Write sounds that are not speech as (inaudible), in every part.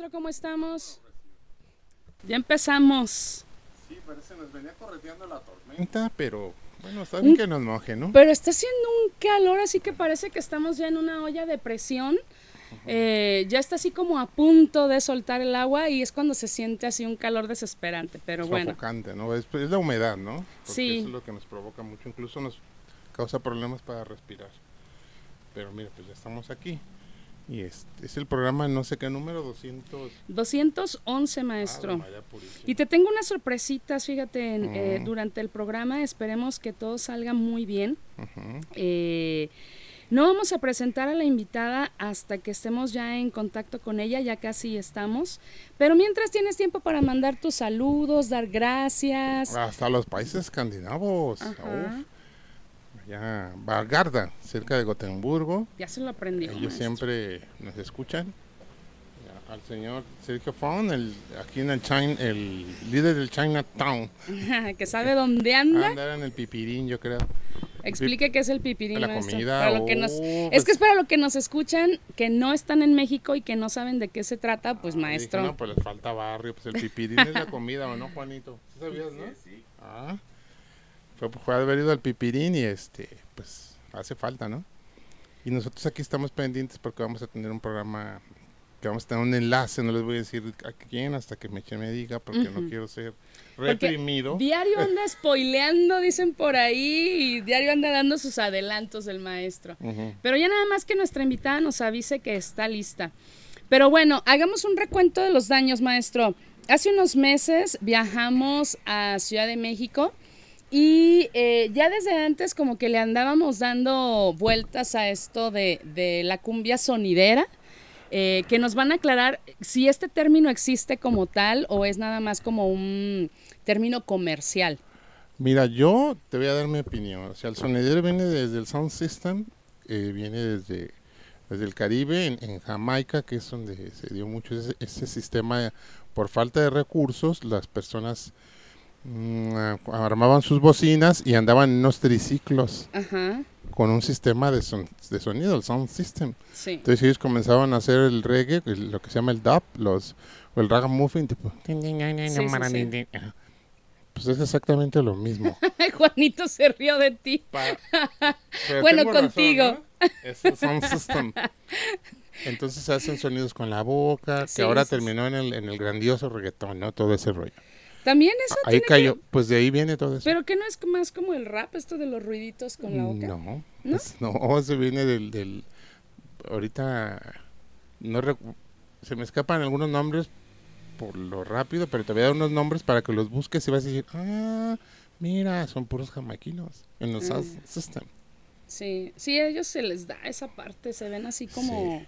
Maestro, ¿cómo estamos? Ya empezamos. Sí, parece nos venía correteando la tormenta, pero bueno, está bien que nos moje, ¿no? Pero está haciendo un calor, así que parece que estamos ya en una olla de presión. Eh, ya está así como a punto de soltar el agua y es cuando se siente así un calor desesperante, pero bueno. Sofocante, ¿no? Es, es la humedad, ¿no? Porque Sí. Eso es lo que nos provoca mucho, incluso nos causa problemas para respirar. Pero mira, pues ya estamos aquí. Y es, es el programa, no sé qué número, 200. 211, maestro. Ah, María. Y te tengo unas sorpresitas, fíjate, en, eh, durante el programa. Esperemos que todo salga muy bien. Eh, no vamos a presentar a la invitada hasta que estemos ya en contacto con ella, ya casi estamos. Pero mientras tienes tiempo para mandar tus saludos, dar gracias. Hasta los países escandinavos. Ajá. Allá, Vargarda, cerca de Gotemburgo. Ya se lo aprendió. Ellos maestro. siempre nos escuchan. Al señor Sergio Fon, el, aquí en el China, el líder del Chinatown. (laughs) que sabe dónde anda. Andar en el pipirín, yo creo. Explique qué es el pipirín, La maestro. comida, Para lo que nos- oh, Es pues- que es para lo que nos escuchan, que no están en México y que no saben de qué se trata, pues Ah, maestro. dije, no, pues les falta barrio. Pues el pipirín es la comida, ¿o no, Juanito? ¿Sí sabías, no? Sí, Ah, fue, fue haber ido al pipirín y este, pues hace falta, ¿no? Y nosotros aquí estamos pendientes porque vamos a tener un programa que vamos a tener un enlace, no les voy a decir a quién hasta que Meche me diga porque no quiero ser Porque reprimido. Diario (laughs) anda spoileando, dicen por ahí, y diario anda dando sus adelantos el maestro. Pero ya nada más que nuestra invitada nos avise que está lista. Pero bueno, hagamos un recuento de los daños, maestro. Hace unos meses viajamos a Ciudad de México y eh, ya desde antes como que le andábamos dando vueltas a esto de, la cumbia sonidera. eh, que nos van a aclarar si este término existe como tal o es nada más como un término comercial. Mira, yo te voy a dar mi opinión. O sea, el sonidero viene desde el sound system, eh, viene desde, desde el Caribe, en, Jamaica, que es donde se dio mucho ese, sistema. Por falta de recursos, las personas armaban sus bocinas y andaban en unos triciclos Ajá, con un sistema de, son- de sonido, el sound system. sí. Entonces ellos comenzaban a hacer el reggae, el- lo que se llama el dub, los, o el ragamuffin, tipo... sí, sí. Pues es exactamente lo mismo. Juanito se rió de ti. Bueno, tengo razón, contigo. ¿no? Es el sound system. Entonces hacen sonidos con la boca, que ahora terminó en el, en el grandioso reggaetón, ¿no? Todo ese rollo. También eso Ahí tiene cayó, que- pues de ahí viene todo eso. Pero que no es más como el rap, esto de los ruiditos con la boca. No, ¿No? es- no, (laughs) eso viene del, del ahorita no recu- se me escapan algunos nombres por lo rápido, pero te voy a dar unos nombres para que los busques y vas a decir, ah, mira, son puros jamaiquinos en los Ah. system. Sí, sí, a ellos se les da esa parte, se ven así como...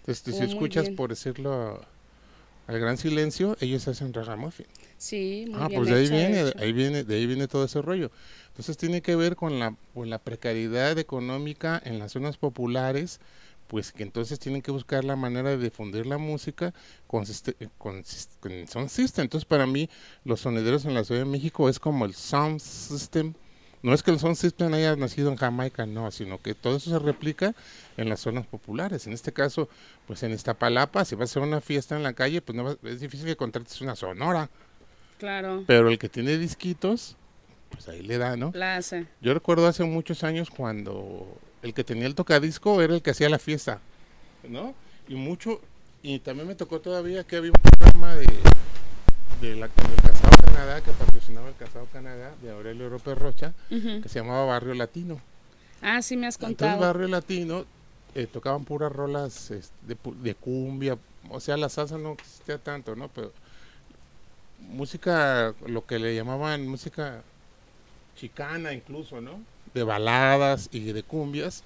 Entonces, tú Oh, si escuchas, por decirlo, al gran silencio, ellos hacen ragamuffin. Sí, muy Ah, bien pues de ahí de viene, hecho. ahí viene, de ahí viene todo ese rollo. Entonces tiene que ver con la, con la precariedad económica en las zonas populares, pues que entonces tienen que buscar la manera de difundir la música con, siste- con, sis- con sound system. Entonces para mí los sonideros en la Ciudad de México es como el sound system. No es que el sound system haya nacido en Jamaica, no, sino que todo eso se replica en las zonas populares. En este caso, pues en Iztapalapa, si vas a hacer una fiesta en la calle, pues no vas- es difícil que contrates una sonora. Claro, Pero el que tiene disquitos, pues ahí le da, ¿no? la hace. Yo recuerdo hace muchos años cuando el que tenía el tocadisco era el que hacía la fiesta, ¿no? Y mucho, y también me tocó todavía que había un programa de, de la, del Casado Canadá, que patrocinaba el Casado Canadá, de Aurelio López Rocha, que se llamaba Barrio Latino. Ah, sí me has Entonces contado. Barrio Latino eh, tocaban puras rolas de, de cumbia, o sea, la salsa no existía tanto, ¿no? Pero música, lo que le llamaban música chicana incluso, ¿no? De baladas y de cumbias.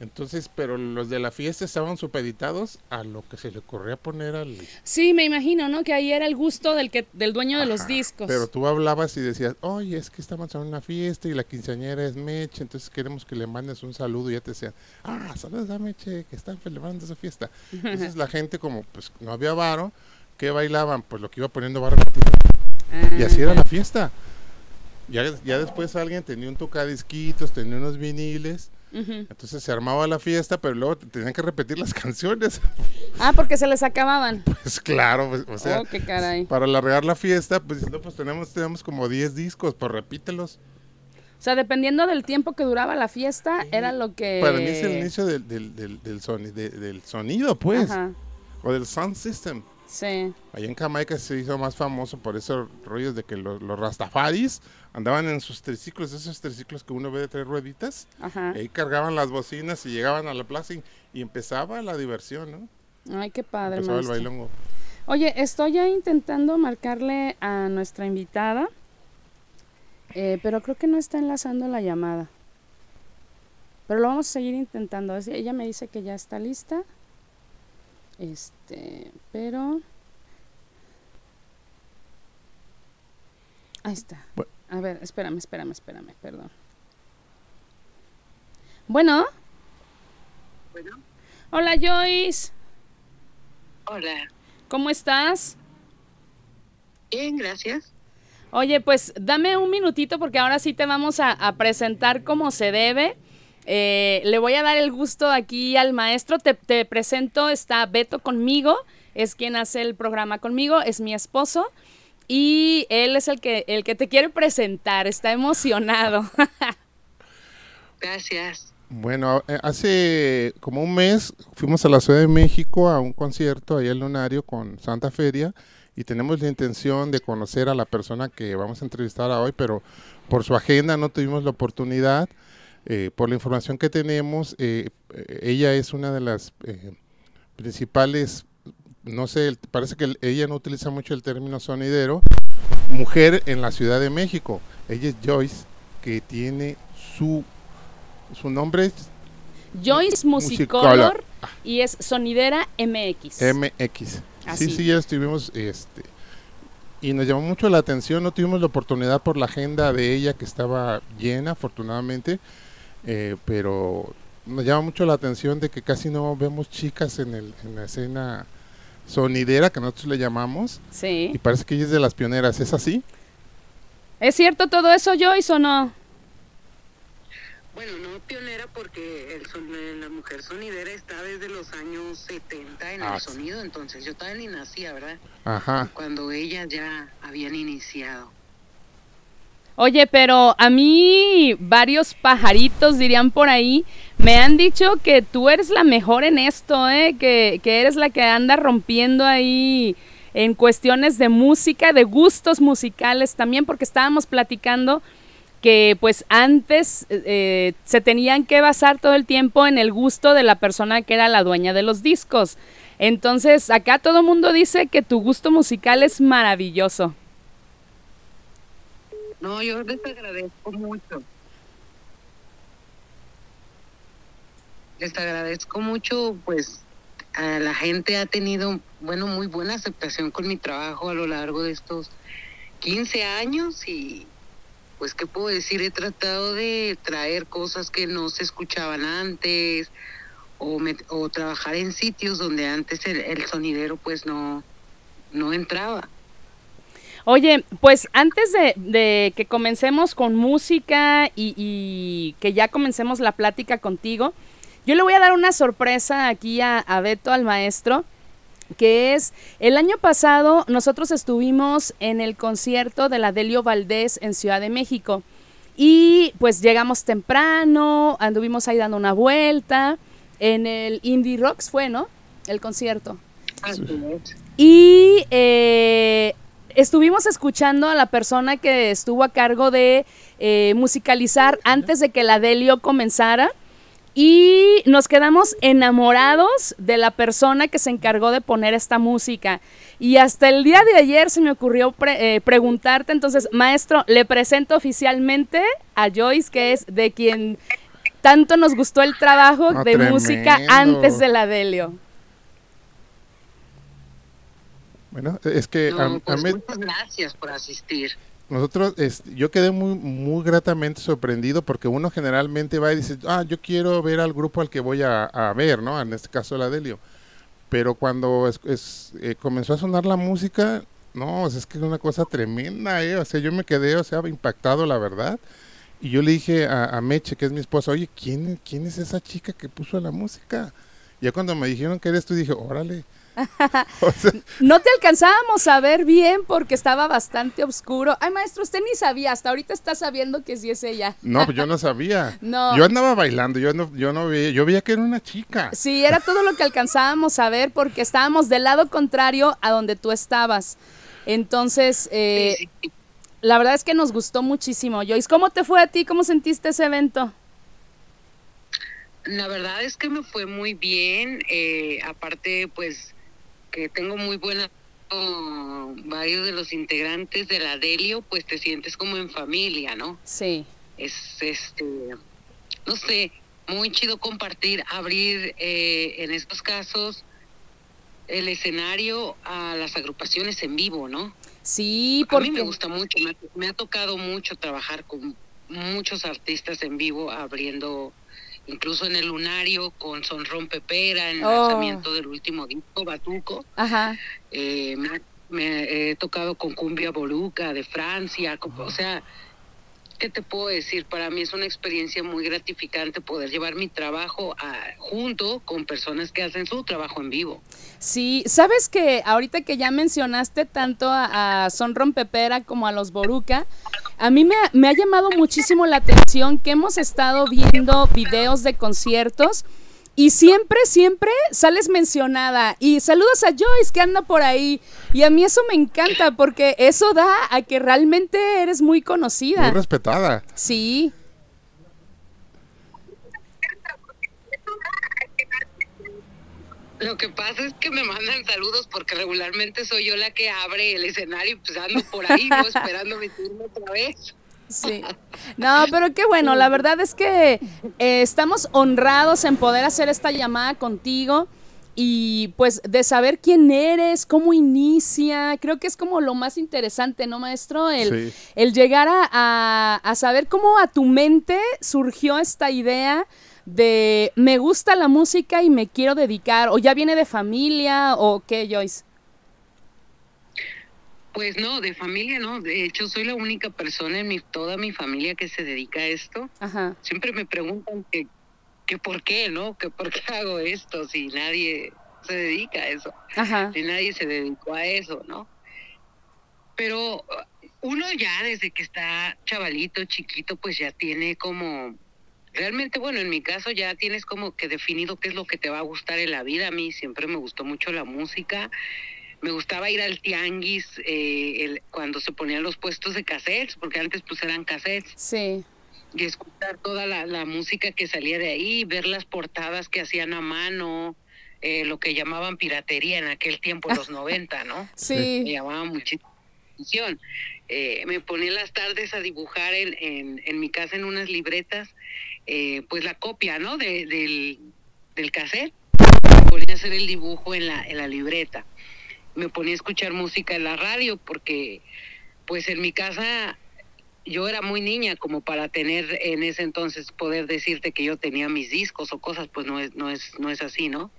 Entonces, pero los de la fiesta estaban supeditados a lo que se le ocurría poner al... Sí, me imagino, ¿no? Que ahí era el gusto del que del dueño de los discos. Pero tú hablabas y decías, oye, es que estamos en una fiesta y la quinceañera es Meche, entonces queremos que le mandes un saludo y ya te decían, ah, saludos a Meche, que están celebrando esa fiesta. Entonces la gente como pues no había varo, ¿qué bailaban? Pues lo que iba poniendo barra Y así era la fiesta. Ya, ya después alguien tenía un tocadisquitos, tenía unos viniles entonces se armaba la fiesta, pero luego tenían que repetir las (laughs) canciones. Ah, porque se les acababan. Pues claro, pues, o sea, oh, para alargar la fiesta, pues no, pues tenemos, tenemos como 10 discos, pues repítelos. O sea, dependiendo del tiempo que duraba la fiesta, era lo que... Para mí es el inicio del, del, del, del, del sonido, pues. O del sound system. Sí. Allá en Jamaica se hizo más famoso por esos rollos de que los, rastafaris andaban en sus triciclos, esos triciclos que uno ve de tres rueditas. Ajá. Y ahí cargaban las bocinas y llegaban a la plaza y, empezaba la diversión, ¿no? Ay, qué padre, Empezaba el bailongo. Oye, estoy ya intentando marcarle a nuestra invitada, eh, pero creo que no está enlazando la llamada. Pero lo vamos a seguir intentando. Ella me dice que ya está lista. Este, pero... Ahí está. A ver, espérame, espérame, espérame, perdón. Bueno. Bueno. Hola, Joyce. Hola. ¿Cómo estás? Bien, gracias. Oye, pues dame un minutito porque ahora sí te vamos a, a presentar como se debe. Eh, le voy a dar el gusto aquí al maestro. Te, presento, está Beto conmigo, es quien hace el programa conmigo, es mi esposo. Y él es el que, el que te quiere presentar, está emocionado. (laughs) Gracias. Bueno, eh, hace como un mes fuimos a la Ciudad de México a un concierto ahí en Lunario con Santa Feria y tenemos la intención de conocer a la persona que vamos a entrevistar hoy, pero por su agenda no tuvimos la oportunidad. Eh, por la información que tenemos, eh, ella es una de las eh, principales, no sé, parece que ella no utiliza mucho el término sonidero, mujer en la Ciudad de México. Ella es Joyce, que tiene su, su nombre Joyce Musicolor, y es sonidera MX. MX. Sí, sí, ya estuvimos, este, y nos llamó mucho la atención, no tuvimos la oportunidad por la agenda de ella que estaba llena, afortunadamente, eh, pero nos llama mucho la atención de que casi no vemos chicas en, el, en la escena sonidera que nosotros le llamamos. Sí. Y parece que ella es de las pioneras, ¿es así? ¿Es cierto todo eso, Joyce, o no? Bueno, no pionera porque el la mujer sonidera está desde los años 70 en el ah, sonido, entonces yo todavía ni nacía, ¿verdad? Ajá. Cuando ellas ya habían iniciado. Oye, pero a mí varios pajaritos, dirían por ahí, me han dicho que tú eres la mejor en esto, ¿eh? que, que eres la que anda rompiendo ahí en cuestiones de música, de gustos musicales también, porque estábamos platicando que pues antes eh, se tenían que basar todo el tiempo en el gusto de la persona que era la dueña de los discos. Entonces, acá todo el mundo dice que tu gusto musical es maravilloso. No, yo les agradezco mucho. Les agradezco mucho, pues a la gente ha tenido, bueno, muy buena aceptación con mi trabajo a lo largo de estos 15 años y pues qué puedo decir, he tratado de traer cosas que no se escuchaban antes o, o trabajar en sitios donde antes el, el sonidero pues no, no entraba. Oye, pues antes de, que comencemos con música y, que ya comencemos la plática contigo, yo le voy a dar una sorpresa aquí a, a Beto, al maestro, que es, el año pasado nosotros estuvimos en el concierto de la Delio Valdés en Ciudad de México y pues llegamos temprano, anduvimos ahí dando una vuelta, en el Indie Rocks fue, ¿no? El concierto. Y eh, estuvimos escuchando a la persona que estuvo a cargo de eh, musicalizar antes de que la Delio comenzara y nos quedamos enamorados de la persona que se encargó de poner esta música. Y hasta el día de ayer se me ocurrió eh, preguntarte, entonces, maestro, le presento oficialmente a Joyce, que es de quien tanto nos gustó el trabajo de música antes de la Delio. Bueno, es que pues muchas gracias por asistir. Nosotros, yo quedé muy, muy gratamente sorprendido porque uno generalmente va y dice, ah, yo quiero ver al grupo al que voy a, ver, ¿no? En este caso la Delio. Pero cuando es, eh, comenzó a sonar la música, no, es que es una cosa tremenda, ¿eh? O sea, yo me quedé, o sea, impactado, la verdad. Y yo le dije a, Meche, que es mi esposa, oye, ¿quién, ¿quién es esa chica que puso la música? Ya cuando me dijeron que eres tú, dije, órale. (laughs) no te alcanzábamos a ver bien porque estaba bastante oscuro. Ay, maestro, usted ni sabía, hasta ahorita está sabiendo que sí es ella. no, pues yo no sabía. (laughs) no. Yo andaba bailando, yo no, yo no veía, yo veía que era una chica. Sí, era todo lo que alcanzábamos a ver porque estábamos del lado contrario a donde tú estabas. Entonces, eh, la verdad es que nos gustó muchísimo. Joyce, ¿cómo te fue a ti? ¿Cómo sentiste ese evento? La verdad es que me fue muy bien. Eh, aparte, pues, que tengo muy buena varios de los integrantes de la Delio, pues te sientes como en familia, ¿no? Sí. Es este, no sé, muy chido compartir, abrir eh, en estos casos el escenario a las agrupaciones en vivo, ¿no? Sí, porque... A mí me gusta mucho, me, ha tocado mucho trabajar con muchos artistas en vivo abriendo incluso en el lunario con Son Rompepera, en el oh. lanzamiento del último disco, Batuco. Ajá. Eh, me, he tocado con Cumbia Boluca de Francia, o sea, ¿qué te puedo decir? Para mí es una experiencia muy gratificante poder llevar mi trabajo junto con personas que hacen su trabajo en vivo. Sí, sabes que ahorita que ya mencionaste tanto a, Son Rompepera como a los Boruca, a mí me ha llamado muchísimo la atención que hemos estado viendo videos de conciertos y siempre, siempre sales mencionada. Y saludos a Joyce que anda por ahí. Y a mí eso me encanta porque eso da a que realmente eres muy conocida. Muy respetada. Sí. Lo que pasa es que me mandan saludos porque regularmente soy yo la que abre el escenario y pues ando por ahí, ¿no? (laughs) Esperando mi turno otra vez. Sí. No, pero qué bueno, la verdad es que eh, estamos honrados en poder hacer esta llamada contigo y pues de saber quién eres, cómo inicia, creo que es como lo más interesante, ¿no, maestro? El, el llegar a, a, saber cómo a tu mente surgió esta idea de me gusta la música y me quiero dedicar, o ya viene de familia, o qué, Joyce. Pues no, de familia no. De hecho, soy la única persona en mi, toda mi familia que se dedica a esto. Ajá. Siempre me preguntan que, que por qué, ¿no? Que por qué (laughs) hago esto si nadie se dedica a eso. Ajá. Si nadie se dedicó a eso, ¿no? Pero uno ya desde que está chavalito, chiquito, pues ya tiene como... Realmente, bueno, en mi caso ya tienes como que definido qué es lo que te va a gustar en la vida. A mí siempre me gustó mucho la música me gustaba ir al tianguis eh, cuando se ponían los puestos de cassettes, porque antes pues eran cassettes. Sí. Y escuchar toda la, música que salía de ahí, ver las portadas que hacían a mano, eh, lo que llamaban piratería en aquel tiempo, en los (laughs) 90, ¿no? Sí. Me llamaba muchísimo atención. Eh, me ponía las tardes a dibujar en, en, en mi casa en unas libretas, pues la copia, ¿no? De, del, del cassette. Ponía a hacer el dibujo en la, en la libreta me ponía a escuchar música en la radio porque pues en mi casa yo era muy niña como para tener en ese entonces poder decirte que yo tenía mis discos o cosas, pues no es, no es, no es así, ¿no?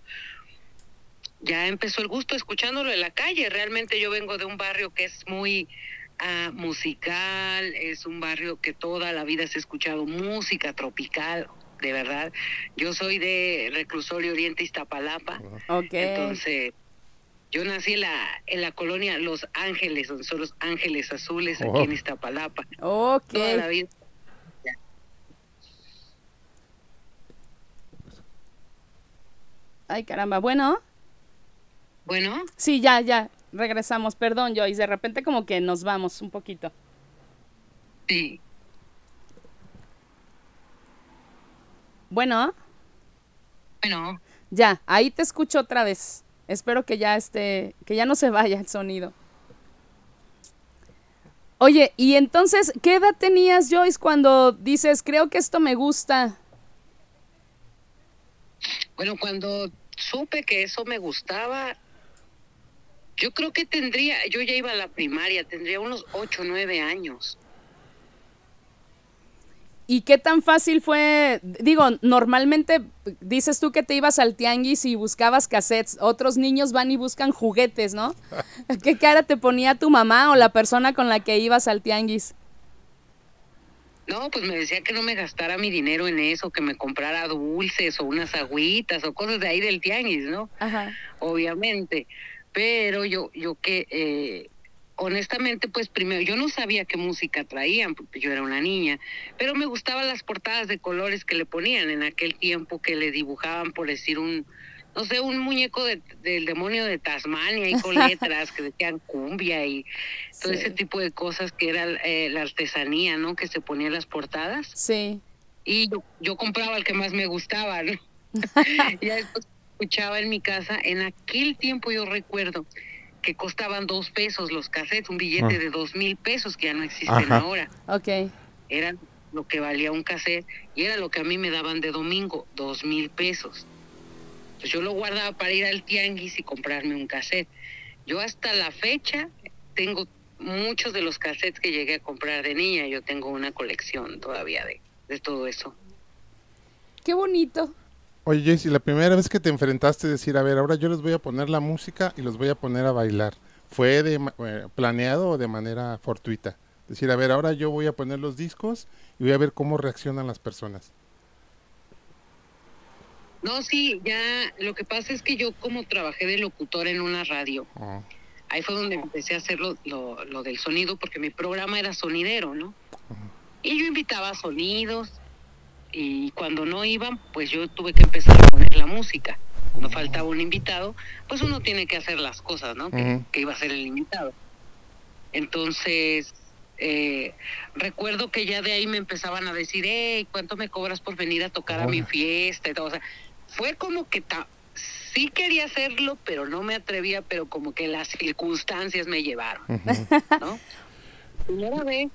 Ya empezó el gusto escuchándolo en la calle. Realmente yo vengo de un barrio que es muy ah, musical, es un barrio que toda la vida se ha escuchado música tropical, de verdad. Yo soy de Reclusorio Oriente Iztapalapa. Okay. Entonces, yo nací en la, en la colonia Los Ángeles, donde son los Ángeles Azules, aquí en oh. Iztapalapa. Ok. Toda la vida. Ay, caramba. Bueno. Bueno. Sí, ya, ya. Regresamos. Perdón, Joyce. De repente como que nos vamos un poquito. Sí. Bueno. Bueno. Ya, ahí te escucho otra vez. Espero que ya esté, que ya no se vaya el sonido. Oye, y entonces, ¿qué edad tenías, Joyce, cuando dices, creo que esto me gusta? Bueno, cuando supe que eso me gustaba, yo creo que tendría, yo ya iba a la primaria, tendría unos 8, 9 años. ¿Y qué tan fácil fue? Digo, normalmente dices tú que te ibas al tianguis y buscabas cassettes. Otros niños van y buscan juguetes, ¿no? (laughs) ¿Qué cara te ponía tu mamá o la persona con la que ibas al tianguis? No, pues me decía que no me gastara mi dinero en eso, que me comprara dulces o unas agüitas o cosas de ahí del tianguis, ¿no? Ajá. Obviamente. Pero yo, yo que eh, honestamente, pues primero, yo no sabía qué música traían, porque yo era una niña, pero me gustaban las portadas de colores que le ponían en aquel tiempo que le dibujaban, por decir, un, no sé, un muñeco de, del demonio de Tasmania y con (laughs) letras que decían cumbia y todo ese tipo de cosas que era eh, la artesanía, ¿no? Que se ponía en las portadas. Sí. Y yo, yo compraba el que más me gustaba, ¿no? (laughs) (laughs) y después escuchaba en mi casa, en aquel tiempo yo recuerdo que costaban dos pesos los cassettes, un billete Ah. de dos mil pesos que ya no existen Ajá. ahora. Ok. Era lo que valía un cassette y era lo que a mí me daban de domingo, dos mil pesos. Entonces yo lo guardaba para ir al tianguis y comprarme un cassette. Yo hasta la fecha tengo muchos de los cassettes que llegué a comprar de niña. Yo tengo una colección todavía de, de todo eso. Qué bonito. Oye, Jessy, la primera vez que te enfrentaste a decir, a ver, ahora yo les voy a poner la música y los voy a poner a bailar, ¿fue de eh, planeado o de manera fortuita? Decir, a ver, ahora yo voy a poner los discos y voy a ver cómo reaccionan las personas. No, sí, ya lo que pasa es que yo como trabajé de locutor en una radio, Oh, ahí fue donde empecé a hacer lo, lo, lo del sonido, porque mi programa era sonidero, ¿no? Y yo invitaba sonidos, y cuando no iban, pues yo tuve que empezar a poner la música. Cuando faltaba un invitado, pues uno tiene que hacer las cosas, ¿no? Que, iba a ser el invitado. Entonces, eh, recuerdo que ya de ahí me empezaban a decir, hey, ¿cuánto me cobras por venir a tocar a mi fiesta? Y todo. O sea, fue como que ta- sí quería hacerlo, pero no me atrevía, pero como que las circunstancias me llevaron. ¿no? Primera vez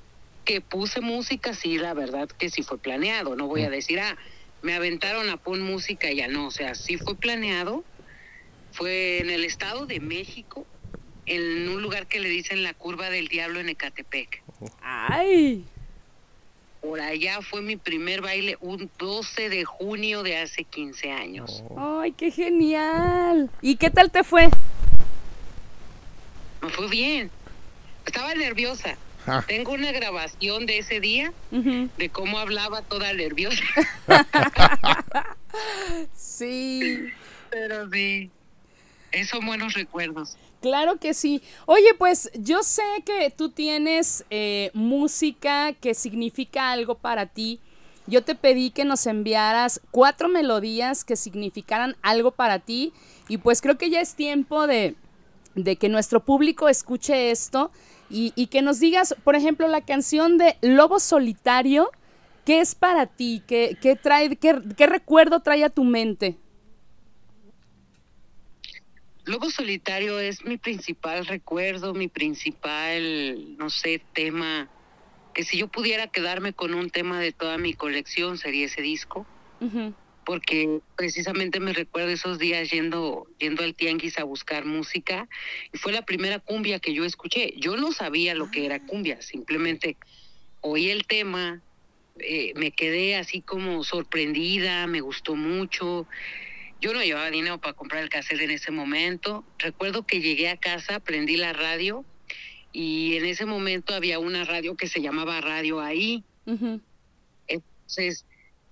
que puse música, sí, la verdad que sí fue planeado. No voy a decir, ah, me aventaron a pon música y ya no. O sea, sí fue planeado. Fue en el Estado de México, en un lugar que le dicen la Curva del Diablo en Ecatepec. Ay. Por allá fue mi primer baile un 12 de junio de hace 15 años. Ay, qué genial. ¿Y qué tal te fue? Me fue bien. Estaba nerviosa. Ah, Tengo una grabación de ese día de cómo hablaba toda nerviosa. Sí. Pero sí, esos son buenos recuerdos. Claro que sí. Oye, pues yo sé que tú tienes eh, música que significa algo para ti. Yo te pedí que nos enviaras cuatro melodías que significaran algo para ti y pues creo que ya es tiempo de, de que nuestro público escuche esto y, y que nos digas, por ejemplo, la canción de Lobo Solitario, ¿qué es para ti? ¿Qué, qué trae, qué, qué recuerdo trae a tu mente? Lobo Solitario es mi principal recuerdo, mi principal, no sé, tema, que si yo pudiera quedarme con un tema de toda mi colección sería ese disco, Ujú. Porque precisamente me recuerdo esos días yendo, yendo al tianguis a buscar música y fue la primera cumbia que yo escuché. Yo no sabía lo que era cumbia, simplemente oí el tema, eh, me quedé así como sorprendida, me gustó mucho. Yo no llevaba dinero para comprar el cassette en ese momento. Recuerdo que llegué a casa, prendí la radio y en ese momento había una radio que se llamaba Radio Ahí. Entonces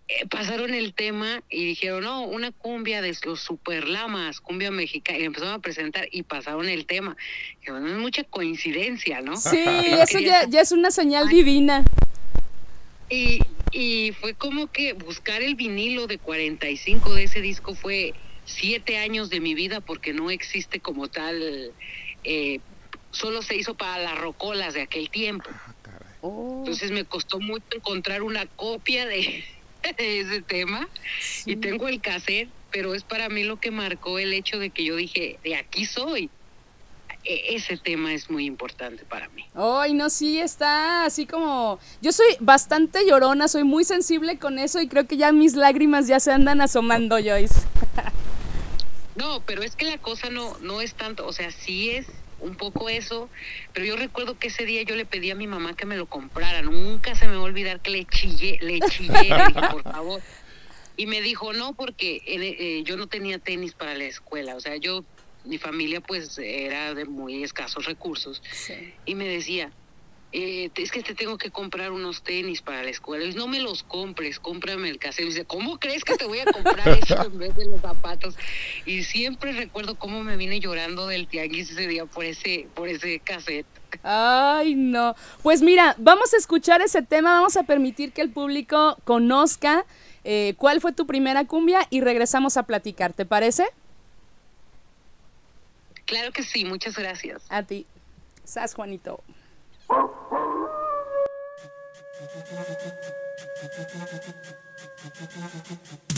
eh, pasaron el tema y dijeron, no, una cumbia de los superlamas, cumbia mexicana. Y empezaron a presentar y pasaron el tema. Y bueno, es mucha coincidencia, ¿no? Sí, (laughs) eso ya, ya es una señal divina. Y, y fue como que buscar el vinilo de 45 de ese disco fue siete años de mi vida porque no existe como tal, eh, solo se hizo para las rocolas de aquel tiempo. ah, caray. Oh, Entonces me costó mucho encontrar una copia de (laughs) ese tema sí. y tengo el cassette, pero es para mí lo que marcó el hecho de que yo dije, de aquí soy. E- ese tema es muy importante para mí. Ay, no, sí, está así como... Yo soy bastante llorona, soy muy sensible con eso y creo que ya mis lágrimas ya se andan asomando, Joyce. (laughs) No, pero es que la cosa no, no es tanto, o sea, sí es un poco eso, pero yo recuerdo que ese día yo le pedí a mi mamá que me lo comprara, nunca se me va a olvidar que le chillé, le chillé, le dije, por favor. Y me dijo, no, porque eh, yo no tenía tenis para la escuela, o sea, yo, mi familia pues era de muy escasos recursos, y me decía, eh, es que te tengo que comprar unos tenis para la escuela. Y no me los compres, cómprame el casero. Y dice, ¿cómo crees que te voy a comprar eso en vez de los zapatos? Y siempre recuerdo cómo me vine llorando del tianguis ese día por ese, por ese cassette. Ay, no. Pues mira, vamos a escuchar ese tema, vamos a permitir que el público conozca eh, cuál fue tu primera cumbia y regresamos a platicar, ¿te parece? Claro que sí, muchas gracias. A ti. Sas, Juanito. Thank you.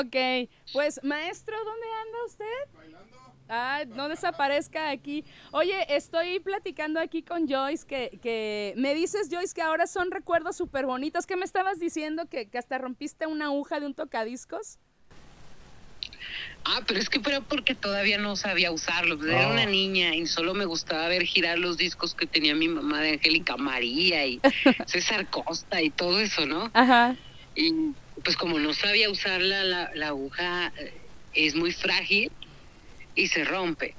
Ok, pues maestro, ¿dónde anda usted? Bailando. Ah, no desaparezca aquí. Oye, estoy platicando aquí con Joyce, que, que me dices, Joyce, que ahora son recuerdos súper bonitos. ¿Qué me estabas diciendo? ¿Que, que hasta rompiste una aguja de un tocadiscos? Ah, pero es que fue porque todavía no sabía usarlo. Era una ah. niña y solo me gustaba ver girar los discos que tenía mi mamá de Angélica María y (laughs) César Costa y todo eso, ¿no? Ajá. Y pues como no sabía usarla, la, aguja eh, es muy frágil y se rompe.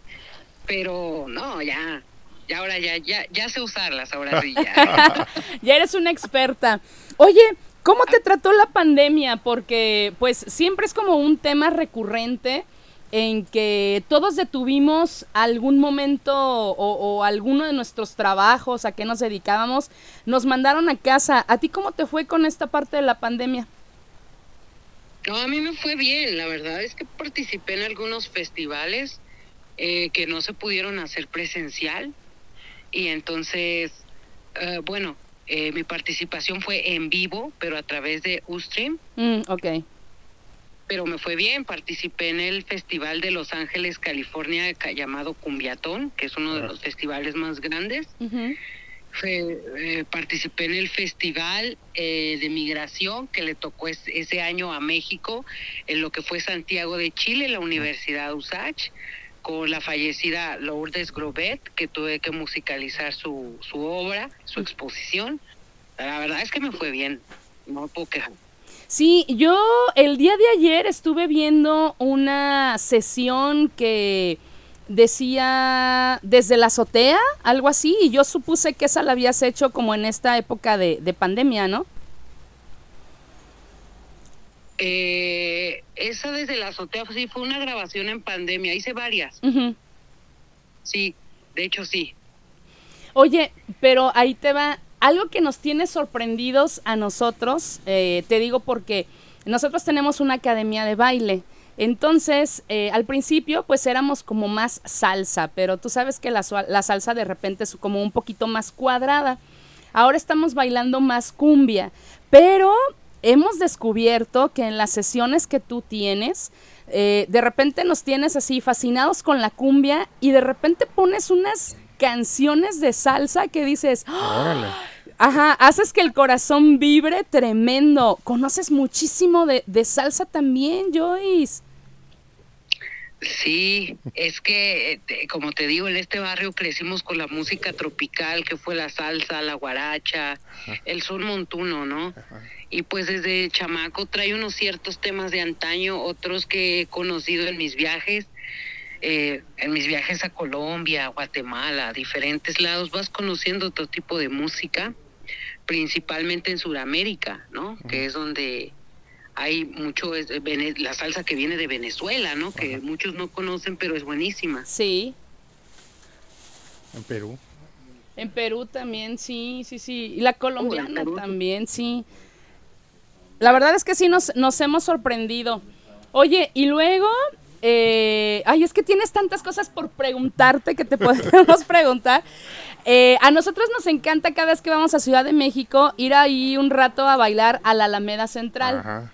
Pero no, ya, Y ahora ya, ya, ya sé usarlas, ahora sí. Ya. (laughs) ya eres una experta. Oye, ¿cómo te trató la pandemia? Porque pues siempre es como un tema recurrente en que todos detuvimos algún momento o, alguno de nuestros trabajos, a qué nos dedicábamos, nos mandaron a casa. ¿A ti cómo te fue con esta parte de la pandemia? No, a mí me fue bien, la verdad es que participé en algunos festivales eh, que no se pudieron hacer presencial y entonces, eh, bueno, eh, mi participación fue en vivo, pero a través de Ustream. Mm, ok pero me fue bien. Participé en el Festival de Los Ángeles, California, llamado Cumbiatón, que es uno de los festivales más grandes. Eh, participé en el Festival eh, de Migración, que le tocó ese año a México, en lo que fue Santiago de Chile, la Universidad USACH, con la fallecida Lourdes Grobet, que tuve que musicalizar su, su obra, su exposición. La verdad es que me fue bien, no puedo quejar. Sí, yo el día de ayer estuve viendo una sesión que decía desde la azotea, algo así, y yo supuse que esa la habías hecho como en esta época de, pandemia, ¿no? Eh, esa desde la azotea, sí, fue una grabación en pandemia, hice varias. Sí, de hecho sí. Oye, pero ahí te va, algo que nos tiene sorprendidos a nosotros, eh, te digo porque nosotros tenemos una academia de baile. Entonces, eh, al principio, pues éramos como más salsa, pero tú sabes que la, la, salsa de repente es como un poquito más cuadrada. Ahora estamos bailando más cumbia, pero hemos descubierto que en las sesiones que tú tienes, eh, de repente nos tienes así fascinados con la cumbia y de repente pones unas canciones de salsa que dices, ¡Ah! ajá, haces que el corazón vibre tremendo. Conoces muchísimo de, salsa también, Joyce. Sí, es que, eh, como te digo, en este barrio crecimos con la música tropical, que fue la salsa, la guaracha, el son montuno, ¿no? Y pues desde chamaco trae unos ciertos temas de antaño, otros que he conocido en mis viajes eh, en mis viajes a Colombia, Guatemala, a diferentes lados, vas conociendo otro tipo de música, principalmente en Sudamérica, ¿no? Que es donde hay mucho, la salsa que viene de Venezuela, ¿no? Que muchos no conocen, pero es buenísima. Sí. En Perú. En Perú también, sí, sí, sí. Y la colombiana también, sí. La verdad es que sí nos, nos hemos sorprendido. Oye, y luego eh, ay, es que tienes tantas cosas por preguntarte que te (laughs) podemos preguntar. Eh, a nosotros nos encanta cada vez que vamos a Ciudad de México ir ahí un rato a bailar a la Alameda Central.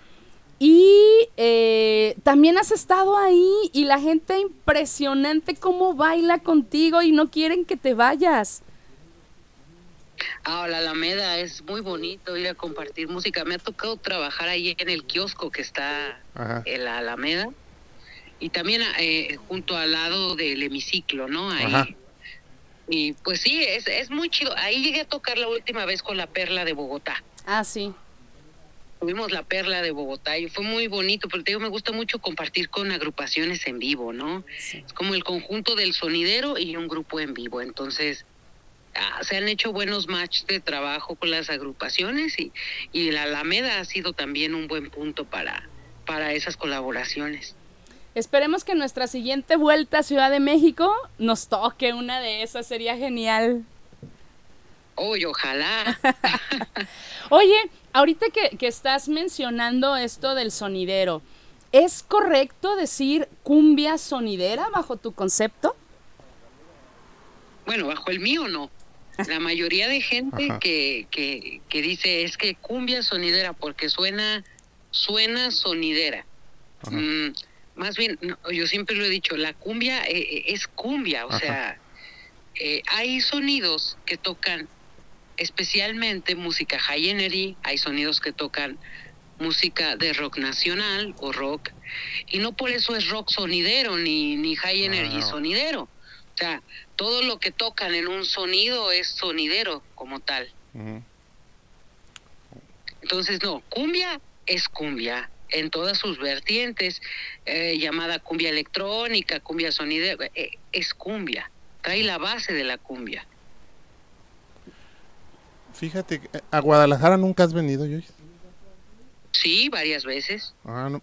Y eh, también has estado ahí y la gente impresionante cómo baila contigo y no quieren que te vayas. Ah, la Alameda es muy bonito ir a compartir música. Me ha tocado trabajar ahí en el kiosco que está en la Alameda y también eh, junto al lado del hemiciclo, ¿no? Ahí. Y pues sí, es, es muy chido. Ahí llegué a tocar la última vez con la Perla de Bogotá. Ah, sí. Tuvimos la Perla de Bogotá y fue muy bonito, pero te digo, me gusta mucho compartir con agrupaciones en vivo, ¿no? Es como el conjunto del sonidero y un grupo en vivo. Entonces, ah, se han hecho buenos matches de trabajo con las agrupaciones y, y la Alameda ha sido también un buen punto para, para esas colaboraciones. Esperemos que nuestra siguiente vuelta a Ciudad de México nos toque una de esas, sería genial. (laughs) Oye, ojalá. Oye, ahorita que, que, estás mencionando esto del sonidero, ¿es correcto decir cumbia sonidera bajo tu concepto? Bueno, bajo el mío no. La mayoría de gente que, que, que, dice es que cumbia sonidera porque suena, suena sonidera. Más bien, yo siempre lo he dicho, la cumbia eh, eh, es cumbia, o sea, eh, hay sonidos que tocan especialmente música high energy, hay sonidos que tocan música de rock nacional o rock, y no por eso es rock sonidero ni, ni high energy sonidero. O sea, todo lo que tocan en un sonido es sonidero como tal. Entonces, no, cumbia es cumbia, en todas sus vertientes, eh, llamada cumbia electrónica, cumbia sonido, eh, es cumbia. trae la base de la cumbia. Fíjate, a Guadalajara nunca has venido, Joyce. Sí, varias veces. Ah, no,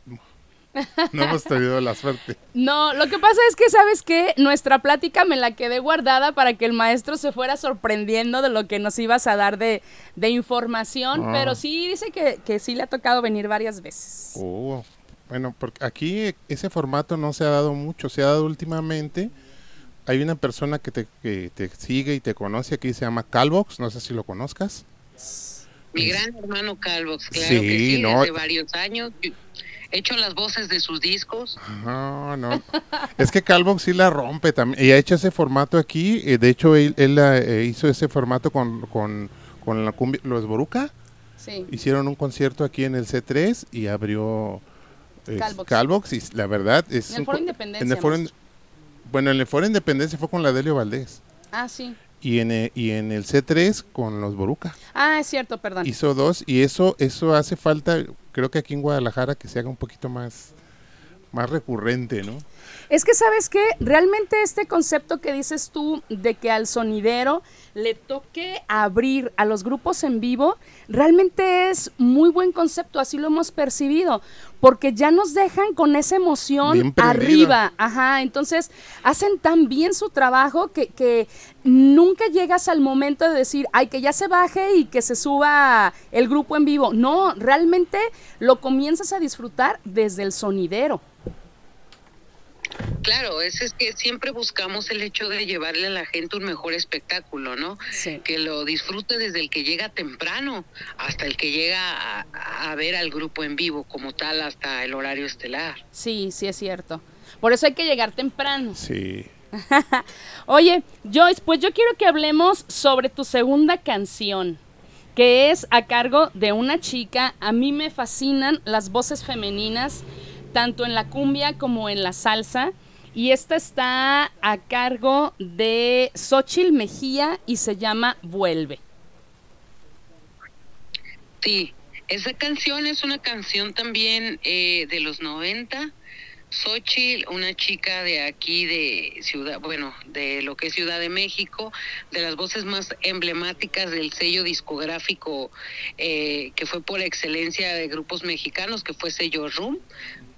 (laughs) no hemos tenido la suerte. No, lo que pasa es que, ¿sabes qué? Nuestra plática me la quedé guardada para que el maestro se fuera sorprendiendo de lo que nos ibas a dar de, información, Ah. pero sí dice que, que sí le ha tocado venir varias veces. Oh, bueno, porque aquí ese formato no se ha dado mucho, se ha dado últimamente. Hay una persona que te, que te sigue y te conoce aquí, se llama Calvox, no sé si lo conozcas. Mi gran hermano Calvox, claro Sí, que sí, no. hace varios años. He hecho las voces de sus discos. No, no. es que Calvox sí la rompe también. Y ha hecho ese formato aquí. eh, de hecho, él, él, eh, hizo ese formato con, con, con la cumbia, los Boruca. Sí. Hicieron un concierto aquí en el C3 y abrió eh, Calvox. Calvox. Y la verdad es... En el un Foro Independencia, en el Foro. Bueno, en el Foro Independencia fue con la Delio Valdés. Ah, sí. Y en, eh, y en el C3 con los Boruca. Ah, es cierto, perdón. Hizo dos y eso eso hace falta, creo que aquí en Guadalajara, que se haga un poquito más, más recurrente, ¿no? Es que sabes que realmente este concepto que dices tú de que al sonidero le toque abrir a los grupos en vivo, realmente es muy buen concepto, así lo hemos percibido, porque ya nos dejan con esa emoción arriba, ajá, entonces hacen tan bien su trabajo que, que nunca llegas al momento de decir, ay, que ya se baje y que se suba el grupo en vivo, no, realmente lo comienzas a disfrutar desde el sonidero. Claro, es, es que siempre buscamos el hecho de llevarle a la gente un mejor espectáculo, ¿no? Sí. Que lo disfrute desde el que llega temprano hasta el que llega a, a ver al grupo en vivo como tal hasta el horario estelar. Sí, sí es cierto. Por eso hay que llegar temprano. Sí. (laughs) Oye, Joyce, pues yo quiero que hablemos sobre tu segunda canción, que es a cargo de una chica. A mí me fascinan las voces femeninas, tanto en la cumbia como en la salsa. Y esta está a cargo de Xochil Mejía y se llama Vuelve. Sí, esa canción es una canción también eh, de los 90. Xochitl, una chica de aquí de Ciudad, bueno, de lo que es Ciudad de México, de las voces más emblemáticas del sello discográfico eh, que fue por excelencia de grupos mexicanos, que fue sello Room,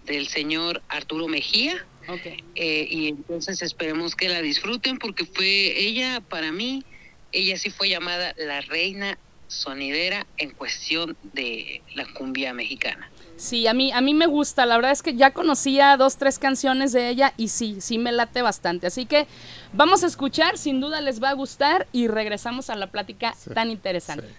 del señor Arturo Mejía. Ok. Eh, y entonces esperemos que la disfruten porque fue ella, para mí, ella sí fue llamada la reina sonidera en cuestión de la cumbia mexicana. Sí, a mí, a mí me gusta. La verdad es que ya conocía dos, tres canciones de ella y sí, sí me late bastante. Así que vamos a escuchar, sin duda les va a gustar y regresamos a la plática Sí, tan interesante. sí.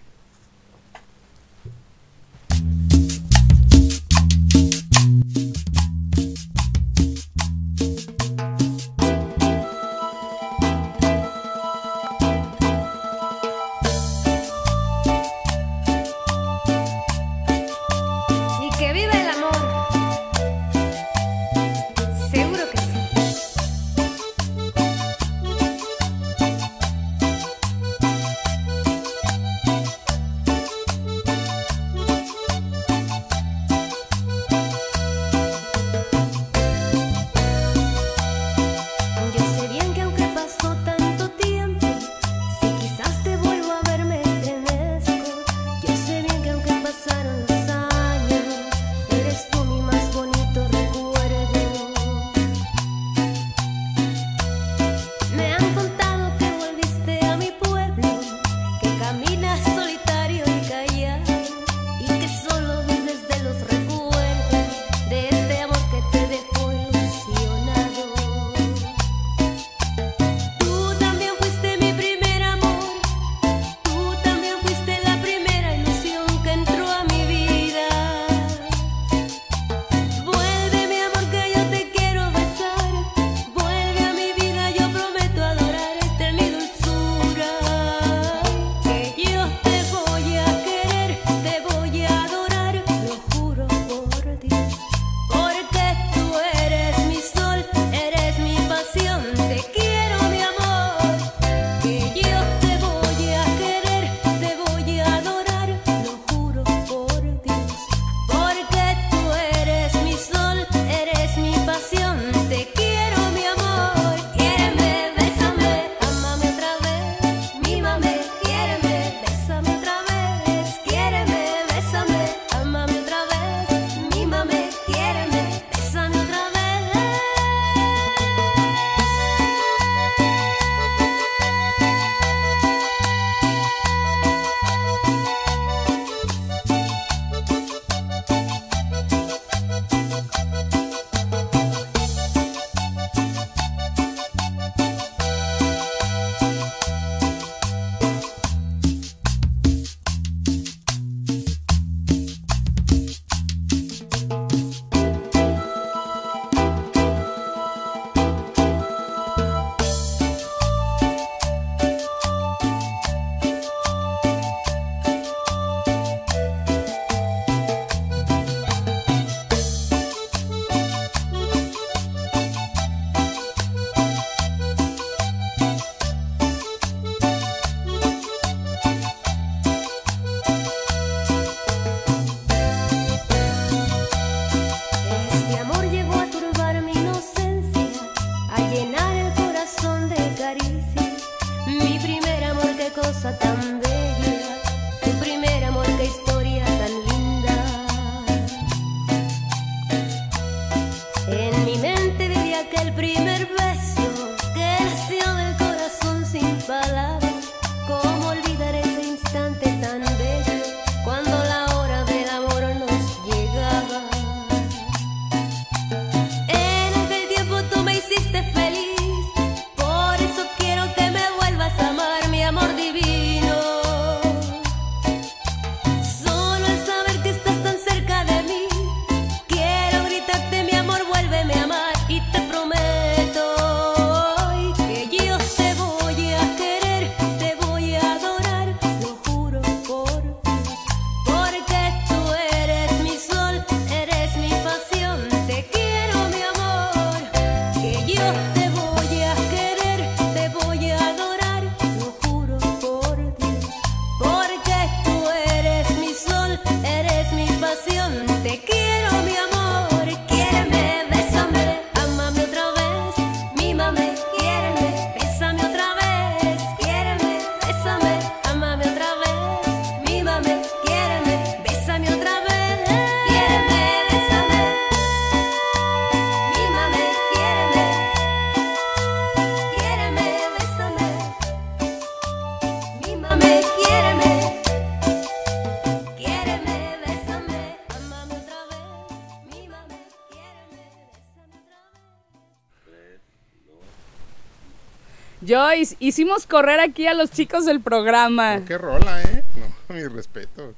Hicimos correr aquí a los chicos del programa. qué rola, ¿eh? No, (laughs) mi respeto.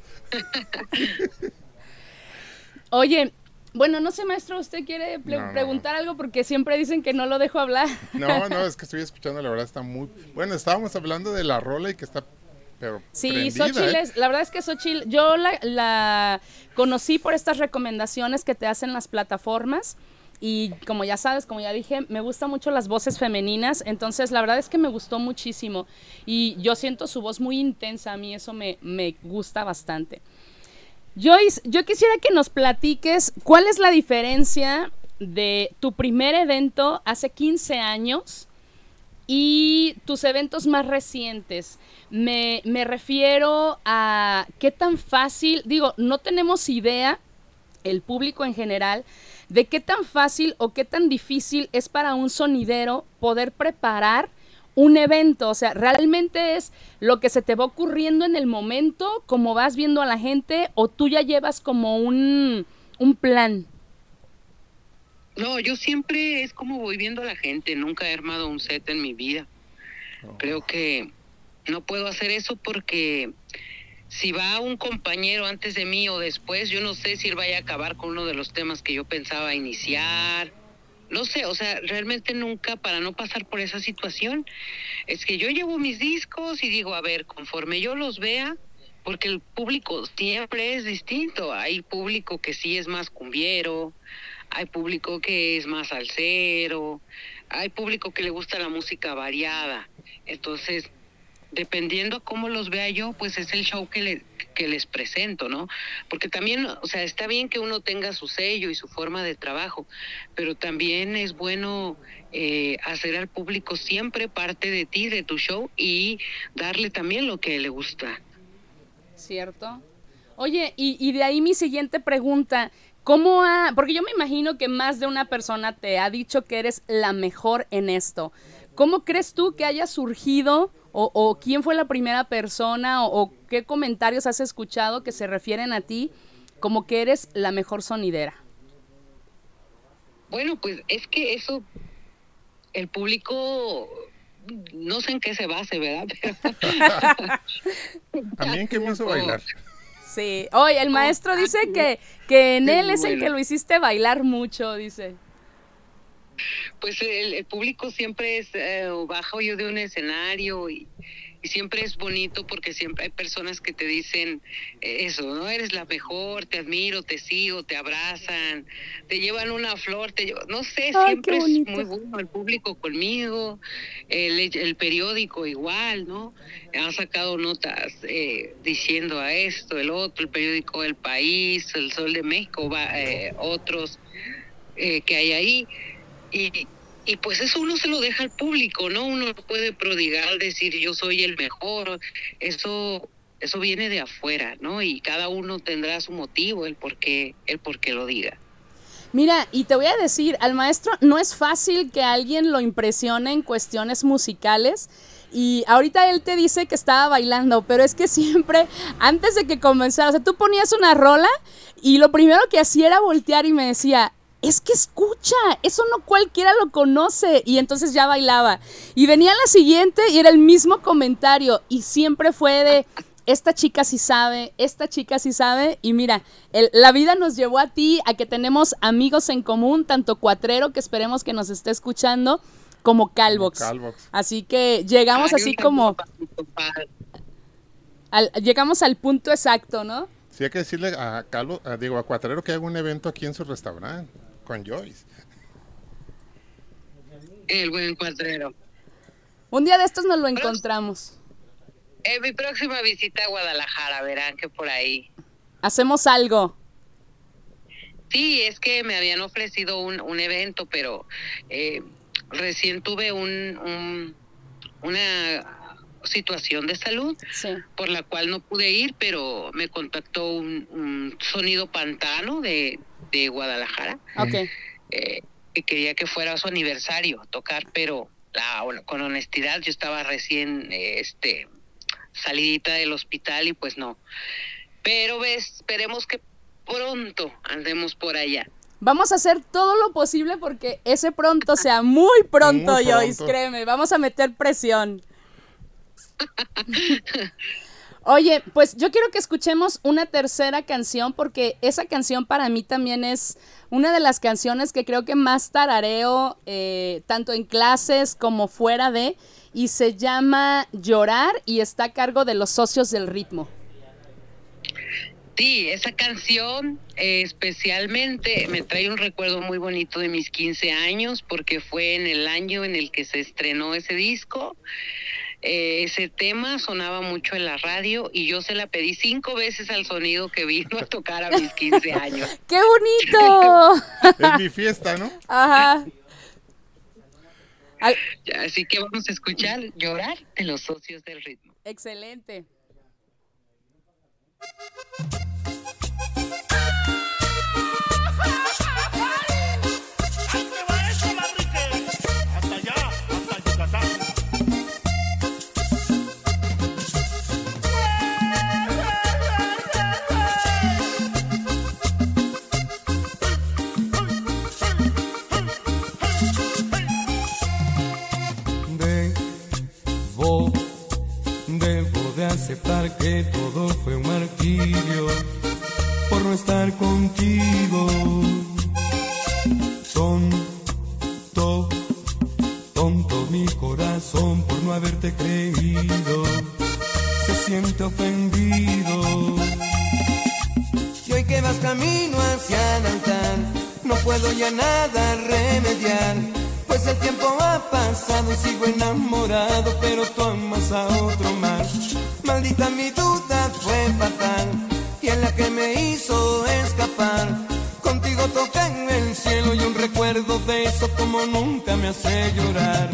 Oye, bueno, no sé, maestro, ¿usted quiere preguntar algo? Porque siempre dicen que no lo dejo hablar. (laughs) No, no, es que estoy escuchando, la verdad está muy... Bueno, estábamos hablando de la rola y que está... Pero sí, Xochitl, ¿eh? la verdad es que Xochitl, yo la, la conocí por estas recomendaciones que te hacen las plataformas y como ya sabes, como ya dije, me gustan mucho las voces femeninas, entonces la verdad es que me gustó muchísimo y yo siento su voz muy intensa, a mí eso me, me gusta bastante. Joyce, yo quisiera que nos platiques cuál es la diferencia de tu primer evento hace 15 años y tus eventos más recientes. Me, me, refiero a qué tan fácil, digo, no tenemos idea, el público en general, de qué tan fácil o qué tan difícil es para un sonidero poder preparar un evento, o sea, realmente es lo que se te va ocurriendo en el momento, como vas viendo a la gente, o tú ya llevas como un, plan. No, yo siempre es como voy viendo a la gente, nunca he armado un set en mi vida. Oh. Creo que no puedo hacer eso porque si va un compañero antes de mí o después, yo no sé si él vaya a acabar con uno de los temas que yo pensaba iniciar. No sé, o sea, realmente nunca para no pasar por esa situación, es que yo llevo mis discos y digo, a ver, conforme yo los vea, porque el público siempre es distinto, hay público que sí es más cumbiero, hay público que es más salsero, hay público que le gusta la música variada, entonces dependiendo cómo los vea yo, pues es el show que, le, que les presento, ¿no? Porque también, o sea, está bien que uno tenga su sello y su forma de trabajo, pero también es bueno eh, hacer al público siempre parte de ti, de tu show y darle también lo que le gusta. ¿Cierto? Oye, y, y de ahí mi siguiente pregunta. ¿Cómo ha, porque yo me imagino que más de una persona te ha dicho que eres la mejor en esto. ¿Cómo crees tú que haya surgido o, quién fue la primera persona o, qué comentarios has escuchado que se refieren a ti como que eres la mejor sonidera? Bueno, pues es que eso, el público, no sé en qué se base, ¿verdad? a mí en qué me hizo bailar. Sí, oye, el maestro dice que, que en él es el que lo hiciste bailar mucho, dice pues el, público siempre es eh, bajo yo de un escenario y, siempre es bonito porque siempre hay personas que te dicen eso, ¿no? Eres la mejor, te admiro, te sigo, te abrazan, te llevan una flor, te no sé, siempre es muy bueno el público conmigo, el, periódico igual, ¿no? Han sacado notas eh, diciendo a esto, el otro, el periódico El País, El Sol de México, va, eh, otros que hay ahí y, y pues eso uno se lo deja al público, ¿no? Uno puede prodigar, decir yo soy el mejor, eso eso viene de afuera, ¿no? Y cada uno tendrá su motivo, el por qué, el por qué lo diga. Mira, y te voy a decir, al maestro no es fácil que alguien lo impresione en cuestiones musicales. Y ahorita él te dice que estaba bailando, pero es que (laughs) siempre, antes de que comenzara, o sea, tú ponías una rola y lo primero que hacía era voltear y me decía, es que escucha, eso no cualquiera lo conoce. Y entonces ya bailaba. Y venía la siguiente y era el mismo comentario. Y siempre fue de, esta chica sí sabe, esta chica sí sabe. Y mira, la vida nos llevó a ti, a que tenemos amigos en común, tanto Cuatrero, que esperemos que nos esté escuchando, como Calvox. Así que llegamos así como... llegamos al punto exacto, ¿no? Sí, hay que decirle a Calvo, digo, a Cuatrero que haga un evento aquí en su restaurante con Joyce. El buen cuadrero. Un día de estos nos lo encontramos. En mi próxima visita a Guadalajara, verán que por ahí. Hacemos algo. Sí, es que me habían ofrecido un, un evento, pero eh, recién tuve un, una situación de salud por la cual no pude ir, pero me contactó un, un sonido pantano de, de Guadalajara. Okay. Eh, quería que fuera su aniversario tocar, pero la, con honestidad yo estaba recién este salidita del hospital y pues no. Pero ves, esperemos que pronto andemos por allá. Vamos a hacer todo lo posible porque ese pronto sea muy pronto, Muy Joyce, pronto. créeme. Vamos a meter presión. (laughs) Oye, pues yo quiero que escuchemos una tercera canción porque esa canción para mí también es una de las canciones que creo que más tarareo eh, tanto en clases como fuera de y se llama Llorar y está a cargo de los socios del ritmo. Sí, esa canción eh, especialmente me trae un recuerdo muy bonito de mis 15 años porque fue en el año en el que se estrenó ese disco. Eh, ese tema sonaba mucho en la radio y yo se la pedí cinco veces al sonido que vino a tocar a mis 15 (laughs) años. ¡Qué bonito! (laughs) Es mi fiesta, ¿no? Ajá. Al- Así que vamos a escuchar Llorar de los socios del ritmo. excelente. Que todo fue un martirio por no estar contigo. Tonto, tonto mi corazón por no haberte creído. Se siente ofendido. Y hoy que vas camino hacia el altar, no puedo ya nada remediar. Pues el tiempo ha pasado y sigo enamorado, pero tú amas a otro más. Maldita mi duda fue fatal, y en la que me hizo escapar. Contigo toqué en el cielo y un recuerdo de eso como nunca me hace llorar.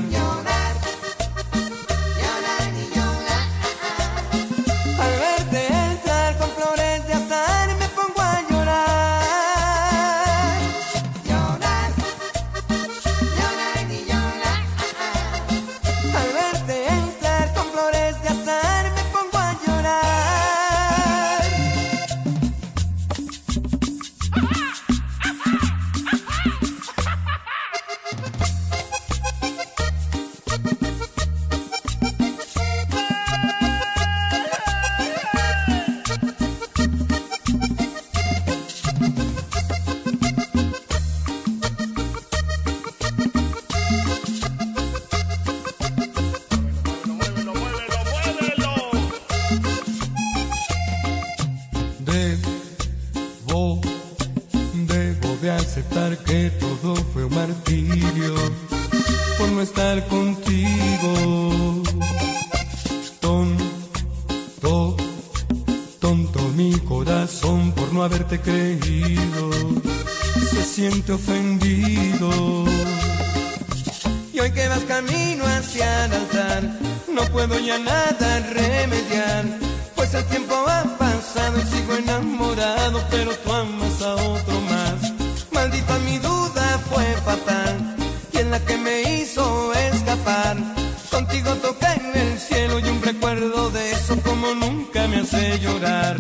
Nada remediar. Pues el tiempo ha pasado y sigo enamorado, pero tú amas a otro más. Maldita mi duda fue fatal, y en la que me hizo escapar. Contigo toqué en el cielo y un recuerdo de eso como nunca me hace llorar.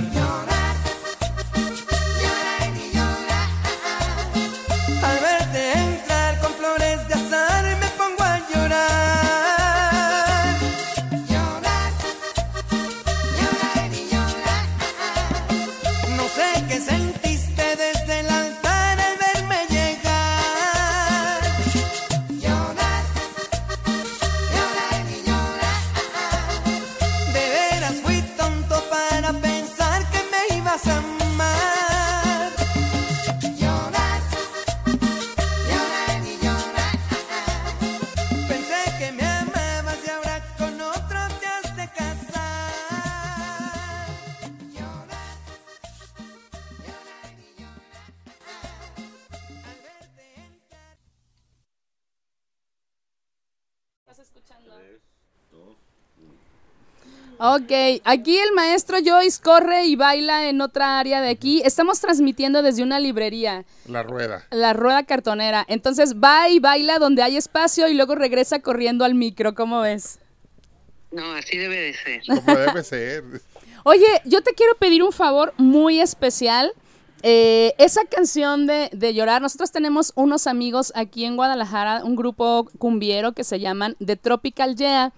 Aquí el maestro Joyce corre y baila en otra área de aquí. Estamos transmitiendo desde una librería, La rueda. la rueda cartonera. Entonces va y baila donde hay espacio y luego regresa corriendo al micro. ¿Cómo ves? No, así debe de ser. Como debe (laughs) ser. Oye, yo te quiero pedir un favor muy especial. eh, esa canción de, de llorar, nosotros tenemos unos amigos aquí en Guadalajara, un grupo cumbiero que se llaman The Tropical Yeah.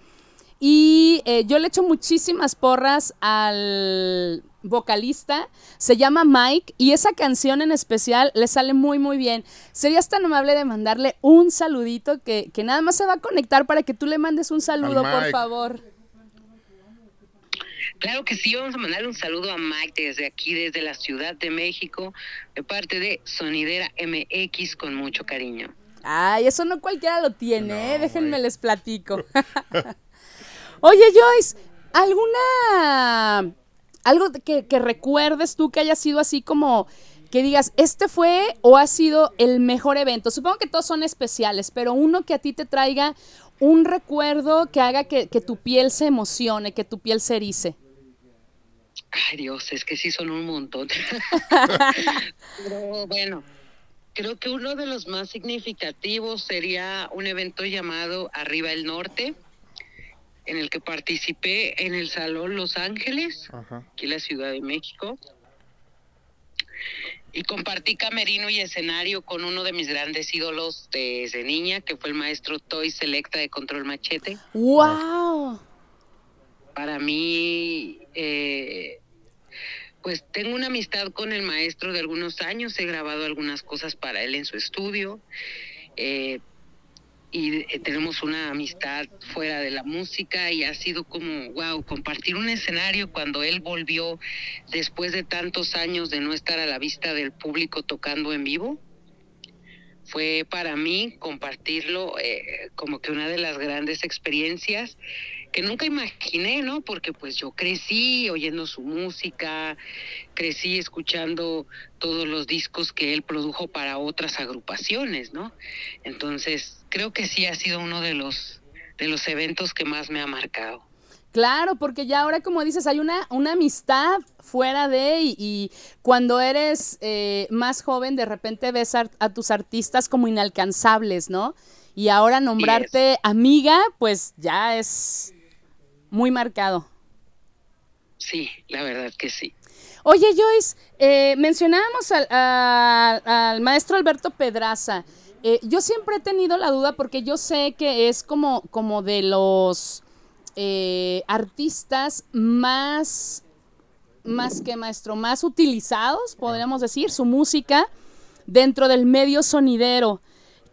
Y eh, yo le echo muchísimas porras al vocalista, se llama Mike, y esa canción en especial le sale muy, muy bien. ¿Serías tan amable de mandarle un saludito que, que nada más se va a conectar para que tú le mandes un saludo, por favor? Claro que sí, vamos a mandarle un saludo a Mike desde aquí, desde la Ciudad de México, de parte de Sonidera MX con mucho cariño. Ay, eso no cualquiera lo tiene, ¿eh? Déjenme les platico. (laughs) Oye, Joyce, ¿alguna algo que, que recuerdes tú que haya sido así como que digas, este fue o ha sido el mejor evento? Supongo que todos son especiales, pero uno que a ti te traiga un recuerdo que haga que, que tu piel se emocione, que tu piel se erice. Ay Dios, es que sí son un montón. (laughs) Pero bueno, creo que uno de los más significativos sería un evento llamado Arriba el Norte, en el que participé en el Salón Los Ángeles, Ajá. aquí en la Ciudad de México. Y compartí camerino y escenario con uno de mis grandes ídolos desde niña, que fue el maestro Toy Selecta de Control Machete. ¡Wow! Para mí, eh, pues tengo una amistad con el maestro de algunos años, he grabado algunas cosas para él en su estudio eh, y eh, tenemos una amistad fuera de la música y ha sido como, wow, compartir un escenario cuando él volvió después de tantos años de no estar a la vista del público tocando en vivo. Fue para mí compartirlo eh, como que una de las grandes experiencias que nunca imaginé, ¿no? Porque pues yo crecí oyendo su música, crecí escuchando todos los discos que él produjo para otras agrupaciones, ¿no? Entonces, creo que sí ha sido uno de los de los eventos que más me ha marcado. Claro, porque ya ahora, como dices, hay una, una amistad fuera de y, y cuando eres eh, más joven, de repente ves a, a tus artistas como inalcanzables, ¿no? Y ahora nombrarte amiga, pues ya es muy marcado. Sí, la verdad que sí. Oye, Joyce, eh, mencionábamos al, al- al maestro Alberto Pedraza. Eh, yo siempre he tenido la duda porque yo sé que es como, como de los eh, artistas más, más que maestro, más utilizados, podríamos decir, su música dentro del medio sonidero.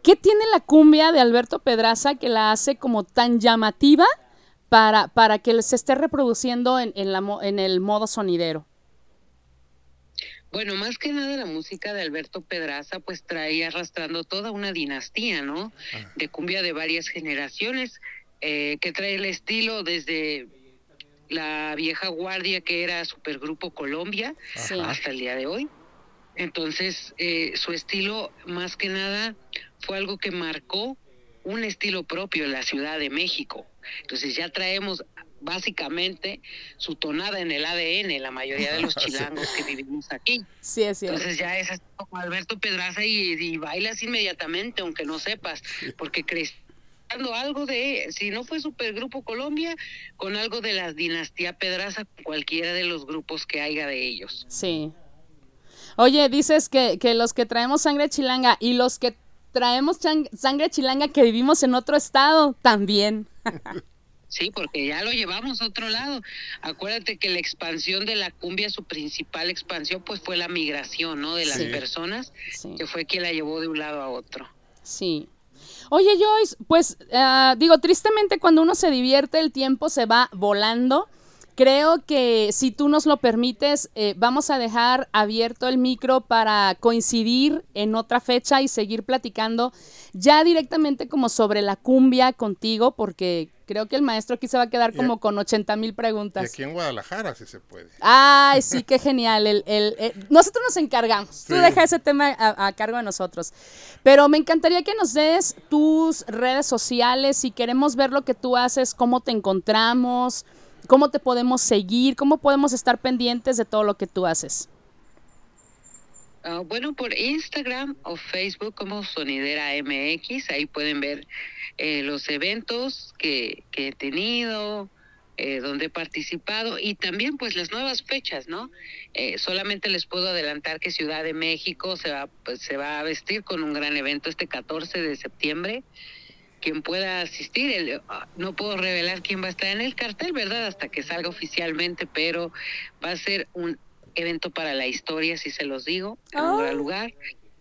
¿Qué tiene la cumbia de Alberto Pedraza que la hace como tan llamativa para, para que se esté reproduciendo en, en la mo- en el modo sonidero? Bueno, más que nada la música de Alberto Pedraza pues traía arrastrando toda una dinastía, ¿no? De cumbia de varias generaciones, eh, que trae el estilo desde la vieja guardia que era Supergrupo Colombia Sí. hasta el día de hoy. Entonces, eh, su estilo más que nada fue algo que marcó un estilo propio en la Ciudad de México. Entonces ya traemos básicamente su tonada en el ADN, la mayoría de los (laughs) Sí. chilangos que vivimos aquí. Sí, es cierto. Entonces ya es como Alberto Pedraza y, y bailas inmediatamente, aunque no sepas, porque crees algo de, si no fue Supergrupo Colombia, con algo de la dinastía Pedraza, cualquiera de los grupos que haya de ellos. Sí. Oye, dices que, que los que traemos sangre chilanga y los que traemos sangre chilanga que vivimos en otro estado también. (laughs) Sí, porque ya lo llevamos a otro lado. Acuérdate que la expansión de la cumbia, su principal expansión, pues fue la migración, ¿no? De las Sí. personas, Sí. que fue quien la llevó de un lado a otro. Sí. Oye, Joyce, pues ah, digo, tristemente cuando uno se divierte el tiempo se va volando. Creo que si tú nos lo permites, eh, vamos a dejar abierto el micro para coincidir en otra fecha y seguir platicando ya directamente como sobre la cumbia contigo, porque creo que el maestro aquí se va a quedar Y- como con 80 mil Y preguntas. aquí en Guadalajara sí se puede. Ay, sí, qué genial. El, el- el- nosotros nos encargamos. Tú Sí. deja ese tema a, a cargo de nosotros. Pero me encantaría que nos des tus redes sociales, si queremos ver lo que tú haces, cómo te encontramos, cómo te podemos seguir, cómo podemos estar pendientes de todo lo que tú haces. Ah, bueno, por Instagram o Facebook como Sonidera MX, ahí pueden ver eh, los eventos que, que he tenido, eh, donde he participado y también pues las nuevas fechas, ¿no? Eh, solamente les puedo adelantar que Ciudad de México se va, pues, se va a vestir con un gran evento este 14 de septiembre. Quien pueda asistir, el- ah, no puedo revelar quién va a estar en el cartel, ¿verdad? Hasta que salga oficialmente, pero va a ser un evento para la historia, si se los digo, en un gran Ah. lugar.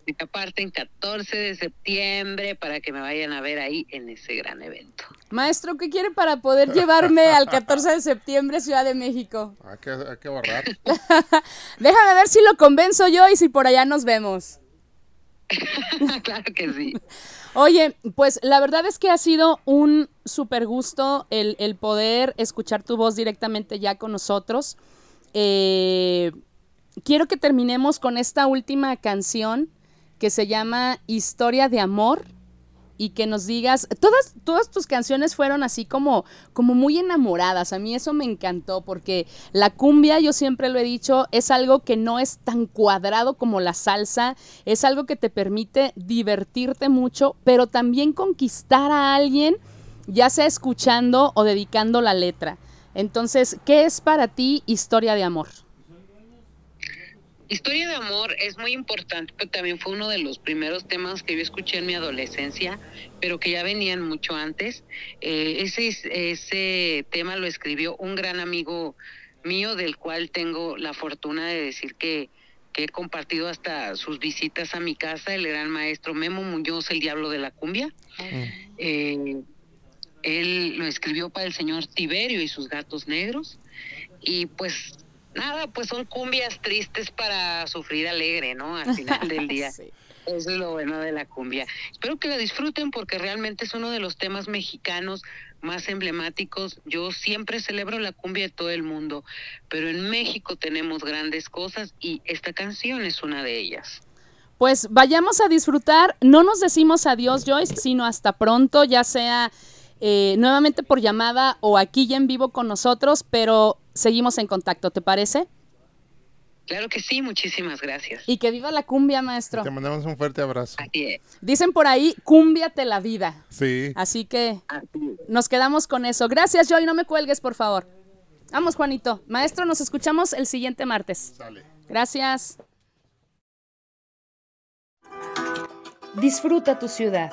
Y aparte en 14 de septiembre para que me vayan a ver ahí en ese gran evento. Maestro, ¿qué quiere para poder llevarme al 14 de septiembre Ciudad de México? Hay que, hay que ahorrar. (laughs) Déjame ver si lo convenzo yo y si por allá nos vemos. (laughs) claro que sí. (laughs) Oye, pues la verdad es que ha sido un súper gusto el, el poder escuchar tu voz directamente ya con nosotros. Eh, quiero que terminemos con esta última canción que se llama Historia de Amor y que nos digas, todas, todas tus canciones fueron así como, como muy enamoradas. A mí eso me encantó porque la cumbia, yo siempre lo he dicho, es algo que no es tan cuadrado como la salsa, es algo que te permite divertirte mucho, pero también conquistar a alguien, ya sea escuchando o dedicando la letra. Entonces, ¿qué es para ti historia de amor? Historia de amor es muy importante, pero también fue uno de los primeros temas que yo escuché en mi adolescencia, pero que ya venían mucho antes. Eh, ese, ese tema lo escribió un gran amigo mío, del cual tengo la fortuna de decir que, que he compartido hasta sus visitas a mi casa, el gran maestro Memo Muñoz, el diablo de la cumbia. Eh, él lo escribió para el señor Tiberio y sus gatos negros. Y pues nada, pues son cumbias tristes para sufrir alegre, ¿no? Al (laughs) final del día. Sí. Eso es lo bueno de la cumbia. Espero que la disfruten porque realmente es uno de los temas mexicanos más emblemáticos. Yo siempre celebro la cumbia de todo el mundo, pero en México tenemos grandes cosas y esta canción es una de ellas. Pues vayamos a disfrutar. No nos decimos adiós, Joyce, sino hasta pronto, ya sea eh, nuevamente por llamada o aquí ya en vivo con nosotros, pero seguimos en contacto, ¿te parece? Claro que sí, muchísimas gracias. Y que viva la cumbia, maestro. Te mandamos un fuerte abrazo. Así es, Dicen por ahí, cúmbiate la vida. Sí. Así que así nos quedamos con eso. Gracias, Joy, no me cuelgues, por favor. Vamos, Juanito. Maestro, nos escuchamos el siguiente martes. Sale. Gracias. Disfruta tu ciudad.